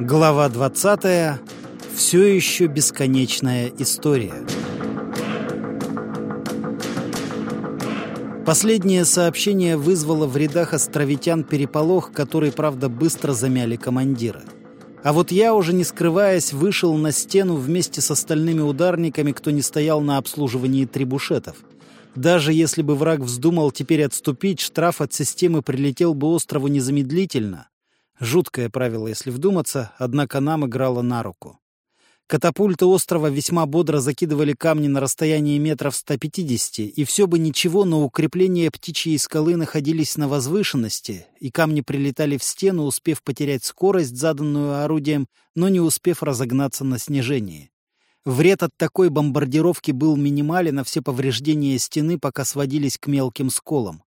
Глава 20. Все еще бесконечная история. Последнее сообщение вызвало в рядах островитян переполох, который, правда, быстро замяли командира. А вот я, уже не скрываясь, вышел на стену вместе с остальными ударниками, кто не стоял на обслуживании трибушетов. Даже если бы враг вздумал теперь отступить, штраф от системы прилетел бы острову незамедлительно. Жуткое правило, если вдуматься, однако нам играло на руку. Катапульты острова весьма бодро закидывали камни на расстоянии метров 150, и все бы ничего, но укрепления птичьей скалы находились на возвышенности, и камни прилетали в стену, успев потерять скорость, заданную орудием, но не успев разогнаться на снижении. Вред от такой бомбардировки был минимален, а все повреждения стены пока сводились к мелким сколам.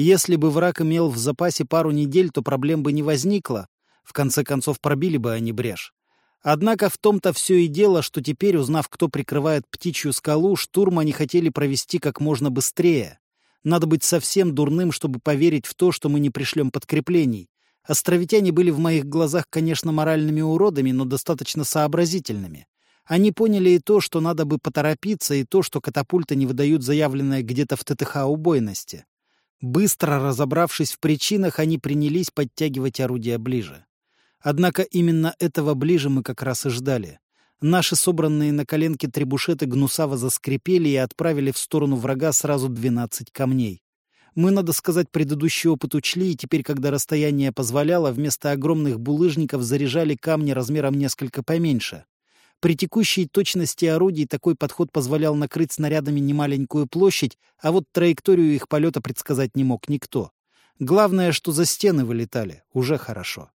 Если бы враг имел в запасе пару недель, то проблем бы не возникло. В конце концов, пробили бы они брешь. Однако в том-то все и дело, что теперь, узнав, кто прикрывает птичью скалу, штурм они хотели провести как можно быстрее. Надо быть совсем дурным, чтобы поверить в то, что мы не пришлем подкреплений. Островитяне были в моих глазах, конечно, моральными уродами, но достаточно сообразительными. Они поняли и то, что надо бы поторопиться, и то, что катапульты не выдают заявленное где-то в ТТХ убойности. Быстро разобравшись в причинах, они принялись подтягивать орудия ближе. Однако именно этого ближе мы как раз и ждали. Наши собранные на коленке требушеты гнусаво заскрипели и отправили в сторону врага сразу 12 камней. Мы, надо сказать, предыдущий опыт учли, и теперь, когда расстояние позволяло, вместо огромных булыжников заряжали камни размером несколько поменьше. При текущей точности орудий такой подход позволял накрыть снарядами немаленькую площадь, а вот траекторию их полета предсказать не мог никто. Главное, что за стены вылетали. Уже хорошо.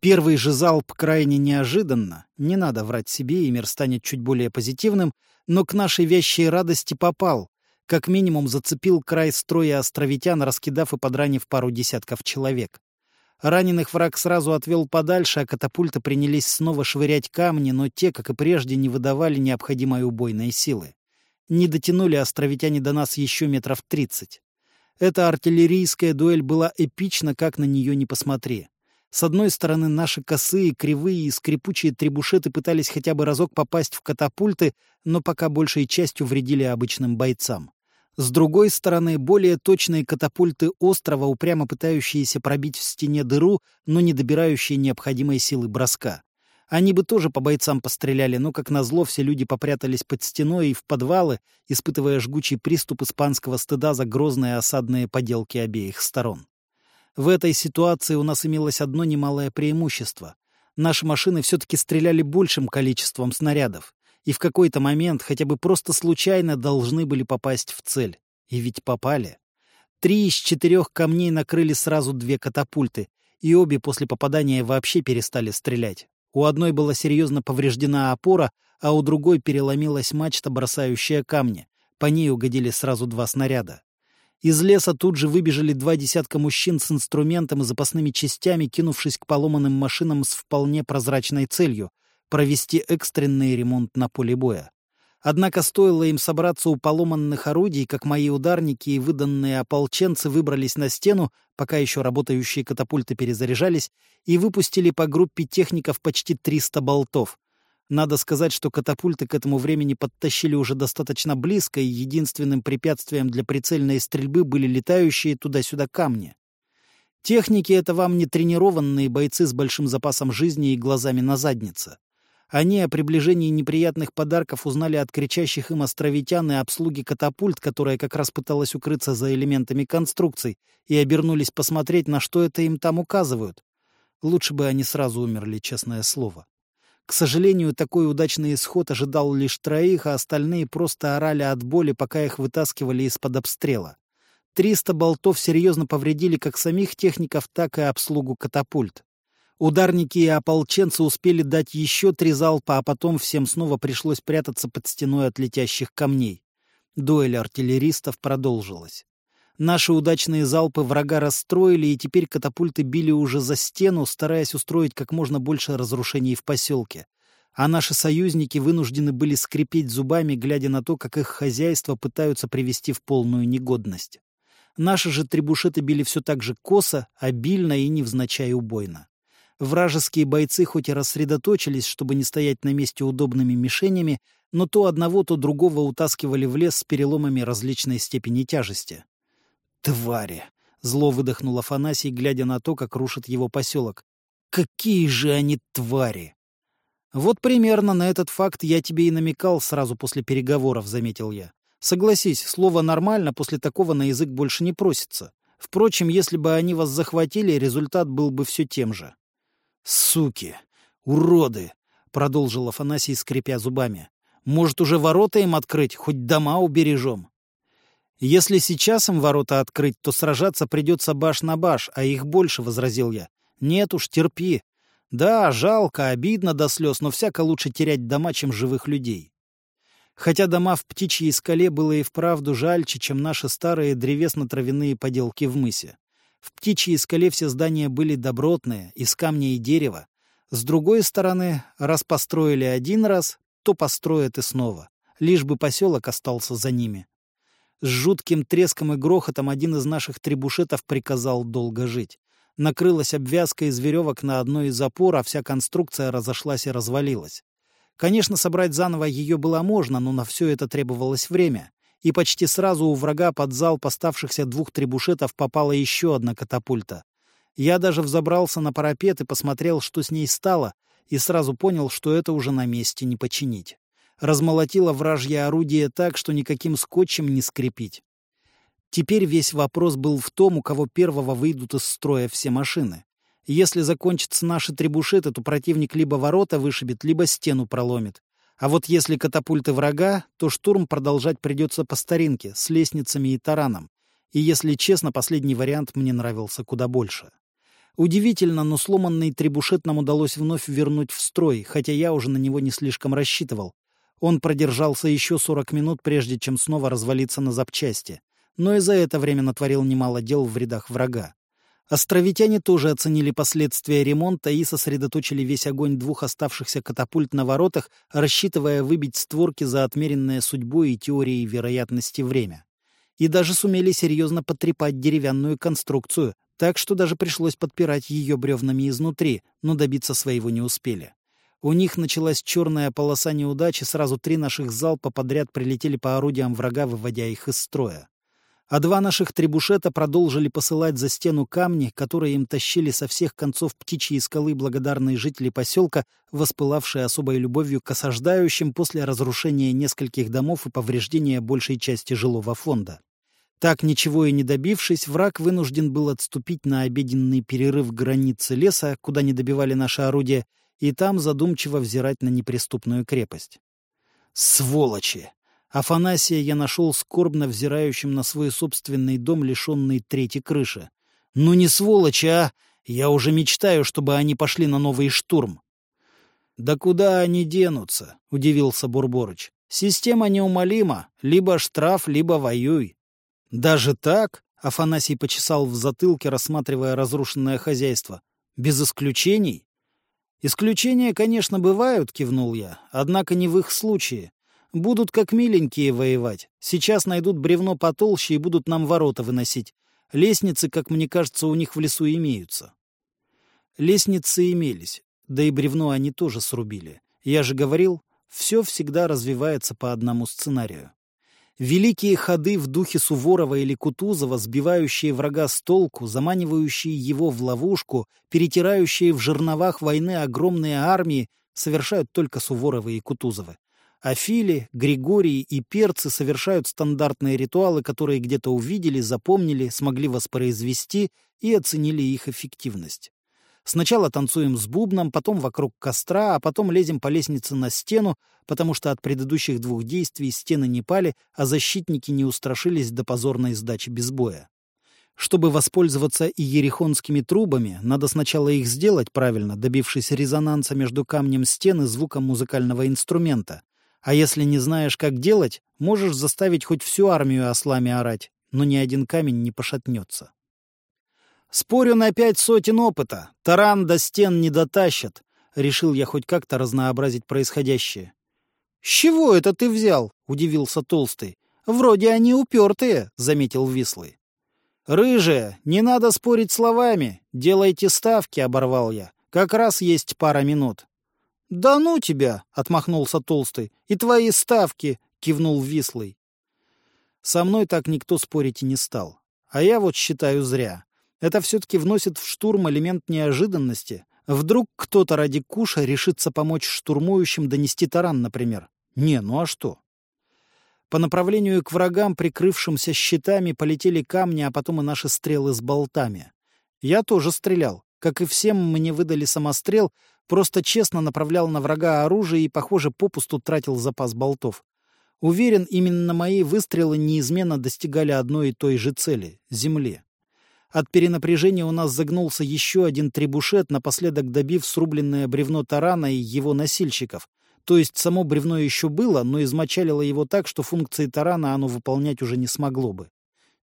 Первый же залп крайне неожиданно, не надо врать себе, и мир станет чуть более позитивным, но к нашей вящей радости попал. Как минимум зацепил край строя островитян, раскидав и подранив пару десятков человек. Раненых враг сразу отвел подальше, а катапульты принялись снова швырять камни, но те, как и прежде, не выдавали необходимой убойной силы. Не дотянули островитяне до нас еще метров тридцать. Эта артиллерийская дуэль была эпична, как на нее не посмотри. С одной стороны, наши косые, кривые и скрипучие требушеты пытались хотя бы разок попасть в катапульты, но пока большей частью вредили обычным бойцам. С другой стороны, более точные катапульты острова, упрямо пытающиеся пробить в стене дыру, но не добирающие необходимой силы броска. Они бы тоже по бойцам постреляли, но, как назло, все люди попрятались под стеной и в подвалы, испытывая жгучий приступ испанского стыда за грозные осадные поделки обеих сторон. В этой ситуации у нас имелось одно немалое преимущество. Наши машины все-таки стреляли большим количеством снарядов и в какой-то момент хотя бы просто случайно должны были попасть в цель. И ведь попали. Три из четырех камней накрыли сразу две катапульты, и обе после попадания вообще перестали стрелять. У одной была серьезно повреждена опора, а у другой переломилась мачта, бросающая камни. По ней угодили сразу два снаряда. Из леса тут же выбежали два десятка мужчин с инструментом и запасными частями, кинувшись к поломанным машинам с вполне прозрачной целью провести экстренный ремонт на поле боя. Однако стоило им собраться у поломанных орудий, как мои ударники и выданные ополченцы выбрались на стену, пока еще работающие катапульты перезаряжались, и выпустили по группе техников почти 300 болтов. Надо сказать, что катапульты к этому времени подтащили уже достаточно близко, и единственным препятствием для прицельной стрельбы были летающие туда-сюда камни. Техники — это вам не тренированные бойцы с большим запасом жизни и глазами на заднице. Они о приближении неприятных подарков узнали от кричащих им островитян и обслуги катапульт, которая как раз пыталась укрыться за элементами конструкций, и обернулись посмотреть, на что это им там указывают. Лучше бы они сразу умерли, честное слово. К сожалению, такой удачный исход ожидал лишь троих, а остальные просто орали от боли, пока их вытаскивали из-под обстрела. Триста болтов серьезно повредили как самих техников, так и обслугу катапульт. Ударники и ополченцы успели дать еще три залпа, а потом всем снова пришлось прятаться под стеной от летящих камней. Дуэль артиллеристов продолжилась. Наши удачные залпы врага расстроили, и теперь катапульты били уже за стену, стараясь устроить как можно больше разрушений в поселке. А наши союзники вынуждены были скрипеть зубами, глядя на то, как их хозяйство пытаются привести в полную негодность. Наши же требушеты били все так же косо, обильно и невзначай убойно. Вражеские бойцы хоть и рассредоточились, чтобы не стоять на месте удобными мишенями, но то одного, то другого утаскивали в лес с переломами различной степени тяжести. «Твари!» — зло выдохнул Афанасий, глядя на то, как рушит его поселок. «Какие же они твари!» «Вот примерно на этот факт я тебе и намекал сразу после переговоров», — заметил я. «Согласись, слово «нормально» после такого на язык больше не просится. Впрочем, если бы они вас захватили, результат был бы все тем же». «Суки! Уроды!» — продолжил Афанасий, скрипя зубами. Может, уже ворота им открыть, хоть дома убережем. Если сейчас им ворота открыть, то сражаться придется баш на баш, а их больше, — возразил я. Нет уж, терпи. Да, жалко, обидно до слез, но всяко лучше терять дома, чем живых людей. Хотя дома в птичьей скале было и вправду жальче, чем наши старые древесно-травяные поделки в мысе. В птичьей скале все здания были добротные, из камня и дерева. С другой стороны, раз построили один раз, то построят и снова, лишь бы поселок остался за ними. С жутким треском и грохотом один из наших требушетов приказал долго жить. Накрылась обвязка из веревок на одной из опор, а вся конструкция разошлась и развалилась. Конечно, собрать заново ее было можно, но на все это требовалось время. И почти сразу у врага под зал поставшихся двух требушетов попала еще одна катапульта. Я даже взобрался на парапет и посмотрел, что с ней стало, и сразу понял, что это уже на месте не починить. Размолотило вражье орудие так, что никаким скотчем не скрепить. Теперь весь вопрос был в том, у кого первого выйдут из строя все машины. Если закончатся наши требушеты, то противник либо ворота вышибет, либо стену проломит. А вот если катапульты врага, то штурм продолжать придется по старинке, с лестницами и тараном. И, если честно, последний вариант мне нравился куда больше. Удивительно, но сломанный требушет нам удалось вновь вернуть в строй, хотя я уже на него не слишком рассчитывал. Он продержался еще 40 минут, прежде чем снова развалиться на запчасти. Но и за это время натворил немало дел в рядах врага. Островитяне тоже оценили последствия ремонта и сосредоточили весь огонь двух оставшихся катапульт на воротах, рассчитывая выбить створки за отмеренное судьбой и теорией вероятности время. И даже сумели серьезно потрепать деревянную конструкцию, так что даже пришлось подпирать ее бревнами изнутри, но добиться своего не успели. У них началась черная полоса неудачи, сразу три наших залпа подряд прилетели по орудиям врага, выводя их из строя. А два наших требушета продолжили посылать за стену камни, которые им тащили со всех концов птичьей скалы благодарные жители поселка, воспылавшие особой любовью к осаждающим после разрушения нескольких домов и повреждения большей части жилого фонда. Так, ничего и не добившись, враг вынужден был отступить на обеденный перерыв границы леса, куда не добивали наши орудия, и там задумчиво взирать на неприступную крепость. Сволочи! Афанасия я нашел скорбно взирающим на свой собственный дом, лишенный третьей крыши. Ну не сволочи, а! Я уже мечтаю, чтобы они пошли на новый штурм. — Да куда они денутся? — удивился Бурборыч. — Система неумолима. Либо штраф, либо воюй. «Даже так?» — Афанасий почесал в затылке, рассматривая разрушенное хозяйство. «Без исключений?» «Исключения, конечно, бывают», — кивнул я, — «однако не в их случае. Будут как миленькие воевать. Сейчас найдут бревно потолще и будут нам ворота выносить. Лестницы, как мне кажется, у них в лесу имеются». Лестницы имелись, да и бревно они тоже срубили. Я же говорил, все всегда развивается по одному сценарию. Великие ходы в духе Суворова или Кутузова, сбивающие врага с толку, заманивающие его в ловушку, перетирающие в жерновах войны огромные армии, совершают только Суворовы и Кутузовы. А Фили, Григорий и Перцы совершают стандартные ритуалы, которые где-то увидели, запомнили, смогли воспроизвести и оценили их эффективность. Сначала танцуем с бубном, потом вокруг костра, а потом лезем по лестнице на стену, потому что от предыдущих двух действий стены не пали, а защитники не устрашились до позорной сдачи без боя. Чтобы воспользоваться и ерехонскими трубами, надо сначала их сделать правильно, добившись резонанса между камнем стены и звуком музыкального инструмента. А если не знаешь, как делать, можешь заставить хоть всю армию ослами орать, но ни один камень не пошатнется. Спорю на пять сотен опыта. Таран до стен не дотащат. Решил я хоть как-то разнообразить происходящее. — С чего это ты взял? — удивился Толстый. — Вроде они упертые, — заметил Вислый. — Рыжая, не надо спорить словами. Делайте ставки, — оборвал я. Как раз есть пара минут». «Да ну тебя!» — отмахнулся Толстый. «И твои ставки!» — кивнул Вислый. Со мной так никто спорить и не стал. А я вот считаю зря. Это все-таки вносит в штурм элемент неожиданности. Вдруг кто-то ради куша решится помочь штурмующим донести таран, например. Не, ну а что? По направлению к врагам, прикрывшимся щитами, полетели камни, а потом и наши стрелы с болтами. Я тоже стрелял. Как и всем, мне выдали самострел, просто честно направлял на врага оружие и, похоже, попусту тратил запас болтов. Уверен, именно мои выстрелы неизменно достигали одной и той же цели — земли. От перенапряжения у нас загнулся еще один требушет, напоследок добив срубленное бревно тарана и его носильщиков — то есть само бревно еще было, но измочалило его так, что функции тарана оно выполнять уже не смогло бы.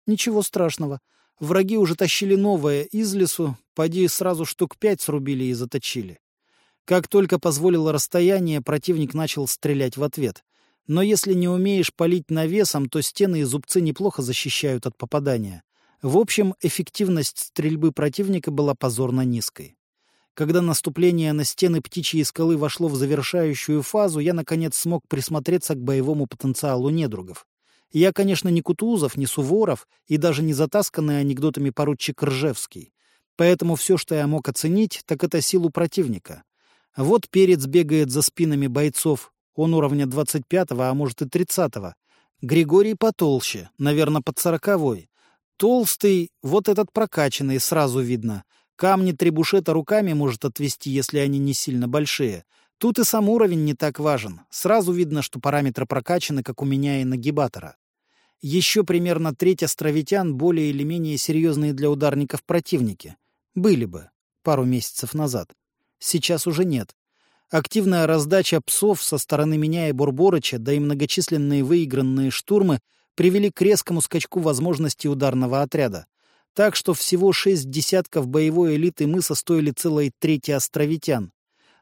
Ничего страшного. Враги уже тащили новое из лесу, поди сразу штук пять срубили и заточили. Как только позволило расстояние, противник начал стрелять в ответ. Но если не умеешь палить навесом, то стены и зубцы неплохо защищают от попадания. В общем, эффективность стрельбы противника была позорно низкой. Когда наступление на стены птичьей скалы вошло в завершающую фазу, я, наконец, смог присмотреться к боевому потенциалу недругов. Я, конечно, не Кутузов, не Суворов и даже не затасканный анекдотами поручик Ржевский. Поэтому все, что я мог оценить, так это силу противника. Вот перец бегает за спинами бойцов, он уровня 25-го, а может и 30-го. Григорий потолще, наверное, под сороковой. Толстый, вот этот прокачанный, сразу видно. Камни требушета руками может отвести, если они не сильно большие. Тут и сам уровень не так важен. Сразу видно, что параметры прокачаны, как у меня и нагибатора. Еще примерно треть островитян более или менее серьезные для ударников противники. Были бы. Пару месяцев назад. Сейчас уже нет. Активная раздача псов со стороны меня и Бурборыча, да и многочисленные выигранные штурмы привели к резкому скачку возможностей ударного отряда так что всего шесть десятков боевой элиты мыса стоили целой трети островитян.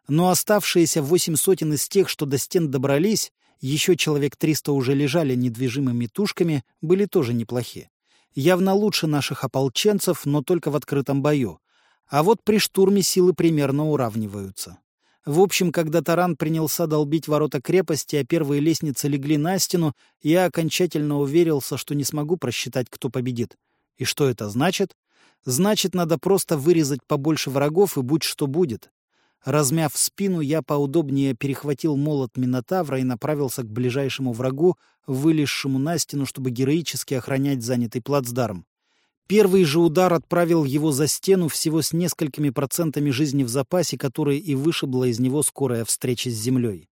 Но оставшиеся восемь сотен из тех, что до стен добрались, еще человек триста уже лежали недвижимыми тушками, были тоже неплохи. Явно лучше наших ополченцев, но только в открытом бою. А вот при штурме силы примерно уравниваются. В общем, когда таран принялся долбить ворота крепости, а первые лестницы легли на стену, я окончательно уверился, что не смогу просчитать, кто победит. И что это значит? Значит, надо просто вырезать побольше врагов и будь что будет. Размяв спину, я поудобнее перехватил молот Минотавра и направился к ближайшему врагу, вылезшему на стену, чтобы героически охранять занятый плацдарм. Первый же удар отправил его за стену всего с несколькими процентами жизни в запасе, которые и вышибла из него скорая встреча с землей.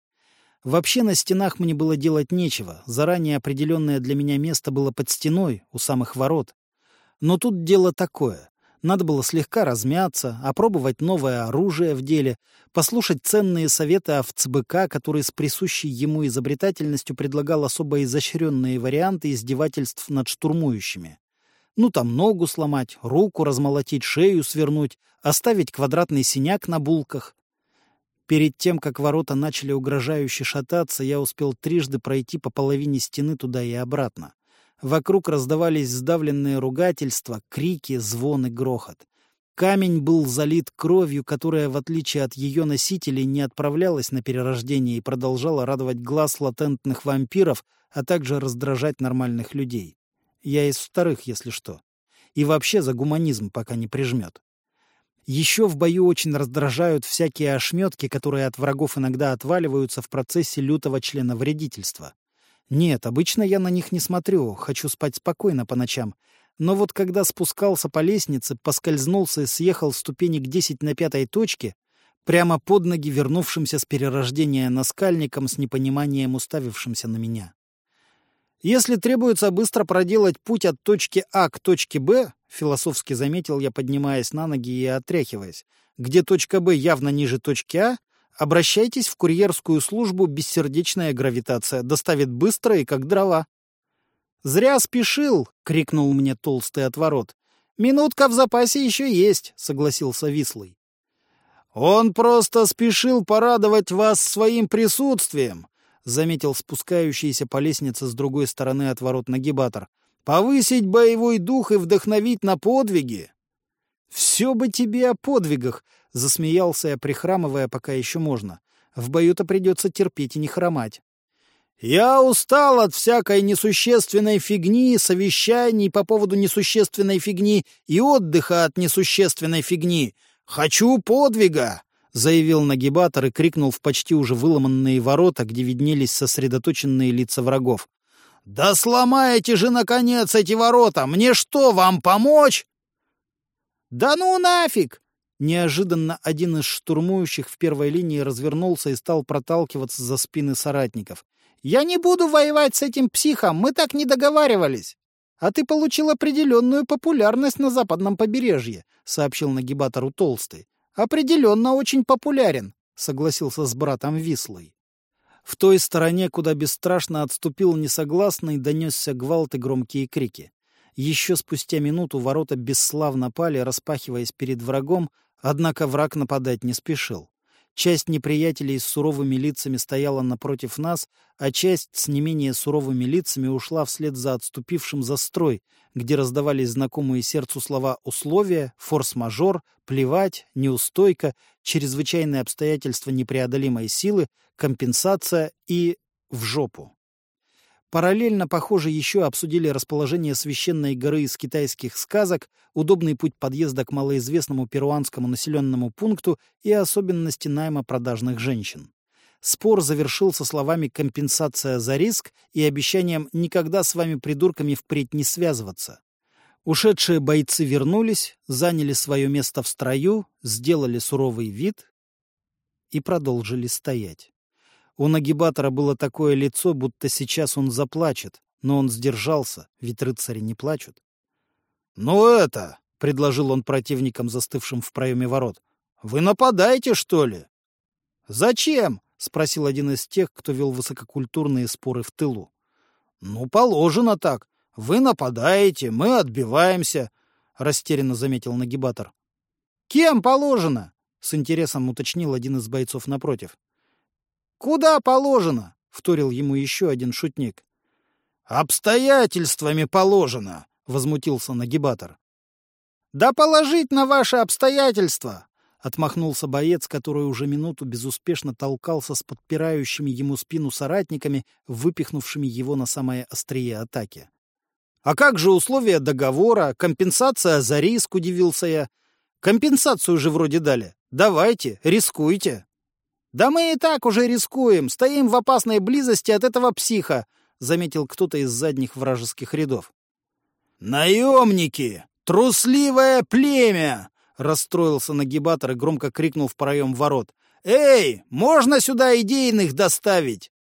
Вообще на стенах мне было делать нечего. Заранее определенное для меня место было под стеной, у самых ворот. Но тут дело такое. Надо было слегка размяться, опробовать новое оружие в деле, послушать ценные советы ОВЦБК, который с присущей ему изобретательностью предлагал особо изощренные варианты издевательств над штурмующими. Ну там ногу сломать, руку размолотить, шею свернуть, оставить квадратный синяк на булках. Перед тем, как ворота начали угрожающе шататься, я успел трижды пройти по половине стены туда и обратно. Вокруг раздавались сдавленные ругательства, крики, звон и грохот. Камень был залит кровью, которая, в отличие от ее носителей, не отправлялась на перерождение и продолжала радовать глаз латентных вампиров, а также раздражать нормальных людей. Я из вторых, если что. И вообще за гуманизм пока не прижмет. Еще в бою очень раздражают всякие ошметки, которые от врагов иногда отваливаются в процессе лютого члена вредительства. Нет, обычно я на них не смотрю, хочу спать спокойно по ночам. Но вот когда спускался по лестнице, поскользнулся и съехал ступенек 10 на пятой точке, прямо под ноги вернувшимся с перерождения наскальником с непониманием уставившимся на меня. Если требуется быстро проделать путь от точки А к точке Б, философски заметил я, поднимаясь на ноги и отряхиваясь, где точка Б явно ниже точки А, Обращайтесь в курьерскую службу «Бессердечная гравитация». Доставит быстро и как дрова. «Зря спешил!» — крикнул мне толстый отворот. «Минутка в запасе еще есть», — согласился Вислый. «Он просто спешил порадовать вас своим присутствием», — заметил спускающийся по лестнице с другой стороны от ворот нагибатор. «Повысить боевой дух и вдохновить на подвиги». «Все бы тебе о подвигах», Засмеялся я, прихрамывая, пока еще можно. В бою-то придется терпеть и не хромать. «Я устал от всякой несущественной фигни, совещаний по поводу несущественной фигни и отдыха от несущественной фигни. Хочу подвига!» — заявил нагибатор и крикнул в почти уже выломанные ворота, где виднелись сосредоточенные лица врагов. «Да сломайте же, наконец, эти ворота! Мне что, вам помочь?» «Да ну нафиг!» Неожиданно один из штурмующих в первой линии развернулся и стал проталкиваться за спины соратников. «Я не буду воевать с этим психом, мы так не договаривались!» «А ты получил определенную популярность на западном побережье», — сообщил нагибатору Толстый. «Определенно очень популярен», — согласился с братом Вислой. В той стороне, куда бесстрашно отступил несогласный, донесся гвалт и громкие крики. Еще спустя минуту ворота бесславно пали, распахиваясь перед врагом, однако враг нападать не спешил. Часть неприятелей с суровыми лицами стояла напротив нас, а часть с не менее суровыми лицами ушла вслед за отступившим за строй, где раздавались знакомые сердцу слова «условия», «форс-мажор», «плевать», «неустойка», «чрезвычайные обстоятельства непреодолимой силы», «компенсация» и «в жопу». Параллельно, похоже, еще обсудили расположение священной горы из китайских сказок, удобный путь подъезда к малоизвестному перуанскому населенному пункту и особенности найма продажных женщин. Спор завершился словами «компенсация за риск» и обещанием никогда с вами, придурками, впредь не связываться. Ушедшие бойцы вернулись, заняли свое место в строю, сделали суровый вид и продолжили стоять. У нагибатора было такое лицо, будто сейчас он заплачет, но он сдержался, ведь рыцари не плачут. — Ну это, — предложил он противникам, застывшим в проеме ворот, — вы нападаете, что ли? — Зачем? — спросил один из тех, кто вел высококультурные споры в тылу. — Ну, положено так. Вы нападаете, мы отбиваемся, — растерянно заметил нагибатор. — Кем положено? — с интересом уточнил один из бойцов напротив. «Куда положено?» — вторил ему еще один шутник. «Обстоятельствами положено!» — возмутился нагибатор. «Да положить на ваши обстоятельства!» — отмахнулся боец, который уже минуту безуспешно толкался с подпирающими ему спину соратниками, выпихнувшими его на самое острие атаки. «А как же условия договора, компенсация за риск?» — удивился я. «Компенсацию же вроде дали. Давайте, рискуйте!» «Да мы и так уже рискуем, стоим в опасной близости от этого психа», — заметил кто-то из задних вражеских рядов. «Наемники! Трусливое племя!» — расстроился нагибатор и громко крикнул в проем ворот. «Эй, можно сюда идейных доставить?»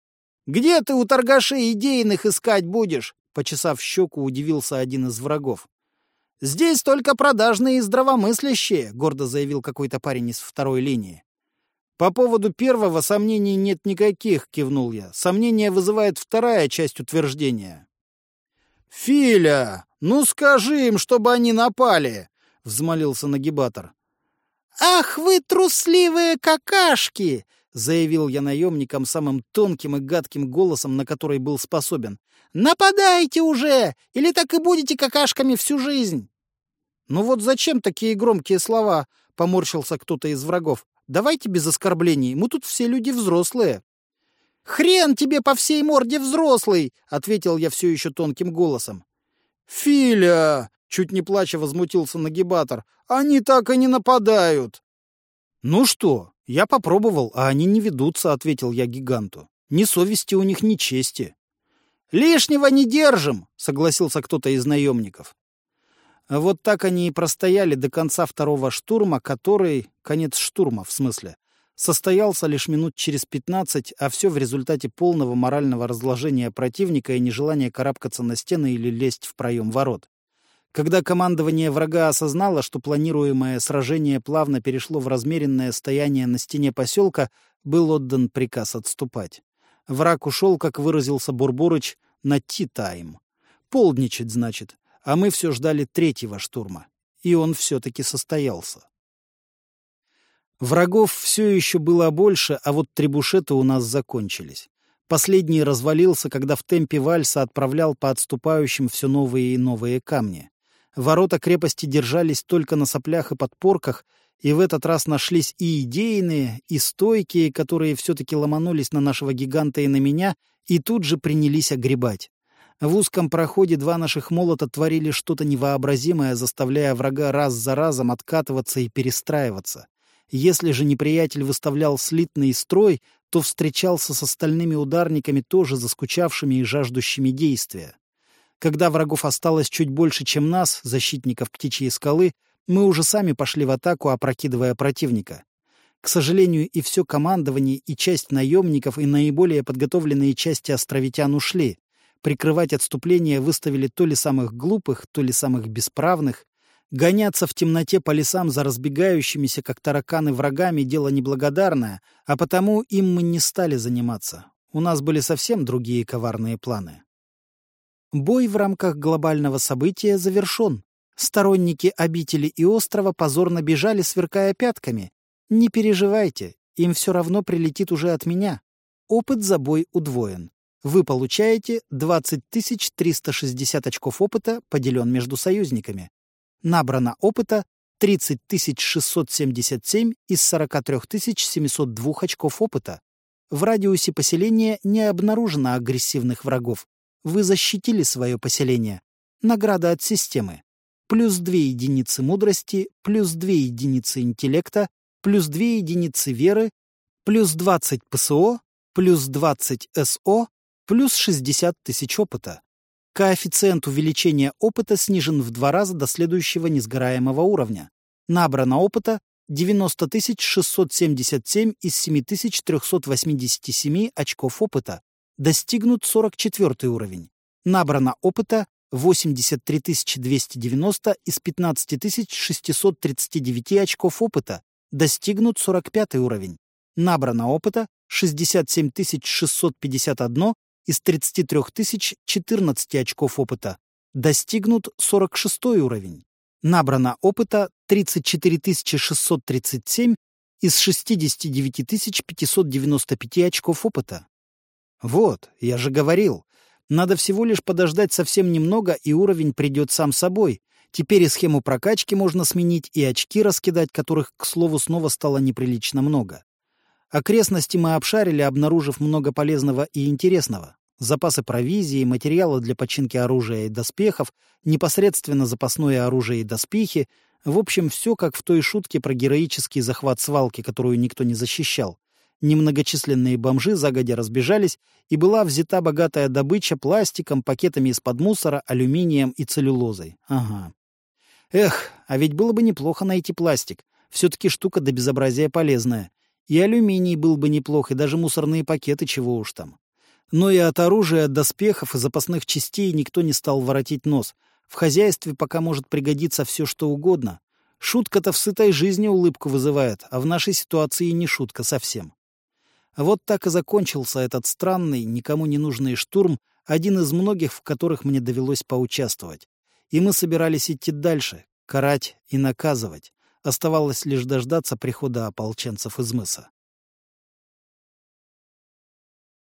«Где ты у торгашей идейных искать будешь?» — почесав щеку, удивился один из врагов. «Здесь только продажные и здравомыслящие», — гордо заявил какой-то парень из второй линии. «По поводу первого сомнений нет никаких», — кивнул я. «Сомнение вызывает вторая часть утверждения». «Филя, ну скажи им, чтобы они напали!» — взмолился нагибатор. «Ах вы трусливые какашки!» — заявил я наемникам самым тонким и гадким голосом, на который был способен. «Нападайте уже! Или так и будете какашками всю жизнь!» «Ну вот зачем такие громкие слова?» — поморщился кто-то из врагов. Давайте без оскорблений, мы тут все люди взрослые». «Хрен тебе по всей морде взрослый!» — ответил я все еще тонким голосом. «Филя!» — чуть не плача возмутился нагибатор. «Они так и не нападают!» «Ну что, я попробовал, а они не ведутся», — ответил я гиганту. «Ни совести у них, ни чести». «Лишнего не держим!» — согласился кто-то из наемников. Вот так они и простояли до конца второго штурма, который, конец штурма в смысле, состоялся лишь минут через пятнадцать, а все в результате полного морального разложения противника и нежелания карабкаться на стены или лезть в проем ворот. Когда командование врага осознало, что планируемое сражение плавно перешло в размеренное стояние на стене поселка, был отдан приказ отступать. Враг ушел, как выразился Бурбурыч, на ти-тайм. Полдничать, значит а мы все ждали третьего штурма. И он все-таки состоялся. Врагов все еще было больше, а вот требушеты у нас закончились. Последний развалился, когда в темпе вальса отправлял по отступающим все новые и новые камни. Ворота крепости держались только на соплях и подпорках, И в этот раз нашлись и идейные, и стойкие, которые все-таки ломанулись на нашего гиганта и на меня, и тут же принялись огребать. В узком проходе два наших молота творили что-то невообразимое, заставляя врага раз за разом откатываться и перестраиваться. Если же неприятель выставлял слитный строй, то встречался с остальными ударниками, тоже заскучавшими и жаждущими действия. Когда врагов осталось чуть больше, чем нас, защитников птичьей скалы, мы уже сами пошли в атаку, опрокидывая противника. К сожалению, и все командование, и часть наемников, и наиболее подготовленные части островитян ушли. Прикрывать отступление выставили то ли самых глупых, то ли самых бесправных. Гоняться в темноте по лесам за разбегающимися, как тараканы, врагами — дело неблагодарное, а потому им мы не стали заниматься. У нас были совсем другие коварные планы. Бой в рамках глобального события завершен. Сторонники обители и острова позорно бежали, сверкая пятками. Не переживайте, им все равно прилетит уже от меня. Опыт за бой удвоен. Вы получаете 20 360 очков опыта, поделен между союзниками. Набрано опыта 30 677 из 43 702 очков опыта. В радиусе поселения не обнаружено агрессивных врагов. Вы защитили свое поселение. Награда от системы плюс 2 единицы мудрости, плюс 2 единицы интеллекта, плюс 2 единицы веры, плюс 20 ПСО, плюс 20 СО, плюс 60 тысяч опыта. Коэффициент увеличения опыта снижен в два раза до следующего несгораемого уровня. Набрано опыта 90 677 из 7387 очков опыта. Достигнут 44 уровень. Набрано опыта 83 290 из 15 639 очков опыта. Достигнут 45 уровень. Набрано опыта 67 651 из 33 014 очков опыта. Достигнут 46 уровень. Набрано опыта 34 637 из 69 595 очков опыта. Вот, я же говорил, надо всего лишь подождать совсем немного, и уровень придет сам собой. Теперь и схему прокачки можно сменить, и очки раскидать, которых, к слову, снова стало неприлично много. Окрестности мы обшарили, обнаружив много полезного и интересного. Запасы провизии, материалы для починки оружия и доспехов, непосредственно запасное оружие и доспехи. В общем, все как в той шутке про героический захват свалки, которую никто не защищал. Немногочисленные бомжи загодя разбежались, и была взята богатая добыча пластиком, пакетами из-под мусора, алюминием и целлюлозой. Ага. Эх, а ведь было бы неплохо найти пластик. Все-таки штука до безобразия полезная. И алюминий был бы неплох, и даже мусорные пакеты, чего уж там. Но и от оружия, от доспехов и запасных частей никто не стал воротить нос. В хозяйстве пока может пригодиться все, что угодно. Шутка-то в сытой жизни улыбку вызывает, а в нашей ситуации не шутка совсем. Вот так и закончился этот странный, никому не нужный штурм, один из многих, в которых мне довелось поучаствовать. И мы собирались идти дальше, карать и наказывать. Оставалось лишь дождаться прихода ополченцев из мыса.